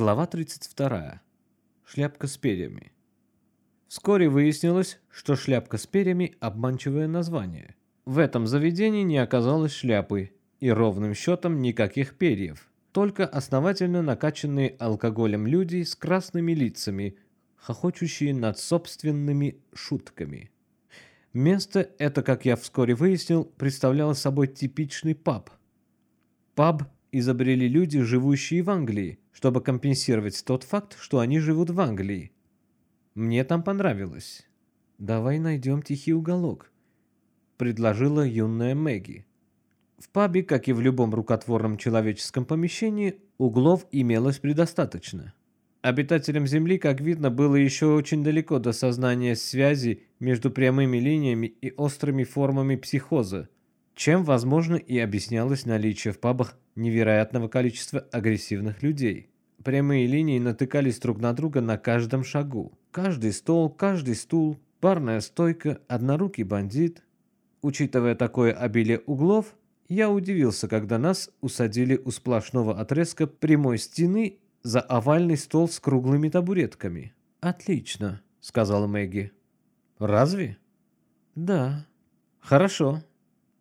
Глава 32. Шляпка с перьями. Вскоре выяснилось, что шляпка с перьями – обманчивое название. В этом заведении не оказалось шляпы и ровным счетом никаких перьев, только основательно накачанные алкоголем люди с красными лицами, хохочущие над собственными шутками. Место это, как я вскоре выяснил, представляло собой типичный паб. Паб изобрели люди, живущие в Англии, чтобы компенсировать тот факт, что они живут в Англии. Мне там понравилось. «Давай найдем тихий уголок», — предложила юная Мэгги. В пабе, как и в любом рукотворном человеческом помещении, углов имелось предостаточно. Обитателям Земли, как видно, было еще очень далеко до сознания связи между прямыми линиями и острыми формами психоза, чем, возможно, и объяснялось наличие в пабах невероятного количества агрессивных людей. Прямые линии натыкались друг на друга на каждом шагу. Каждый стол, каждый стул, барная стойка, однорукий бандит. Учитывая такое обилие углов, я удивился, когда нас усадили у сплошного отрезка прямой стены за овальный стол с круглыми табуретками. «Отлично», — сказала Мэгги. «Разве?» «Да». «Хорошо.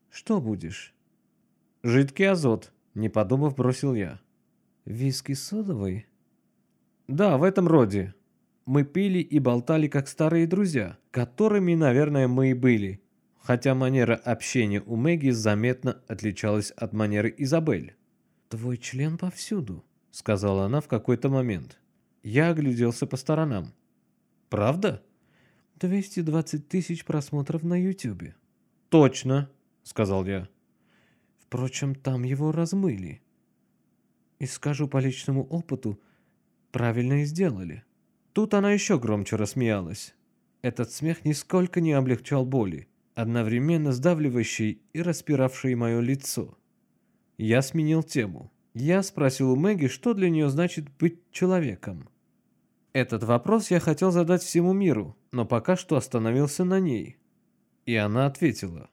Что будешь?» «Жидкий азот», — не подумав, бросил я. Виски содовый? Да, в этом роде. Мы пили и болтали как старые друзья, которыми, наверное, мы и были. Хотя манера общения у Мэгги заметно отличалась от манеры Изабель. «Твой член повсюду», — сказала она в какой-то момент. Я огляделся по сторонам. «Правда?» «220 тысяч просмотров на Ютубе». «Точно», — сказал я. «Впрочем, там его размыли». И скажу по личному опыту, правильно и сделали. Тут она еще громче рассмеялась. Этот смех нисколько не облегчал боли, одновременно сдавливающий и распиравший мое лицо. Я сменил тему. Я спросил у Мэгги, что для нее значит быть человеком. Этот вопрос я хотел задать всему миру, но пока что остановился на ней. И она ответила.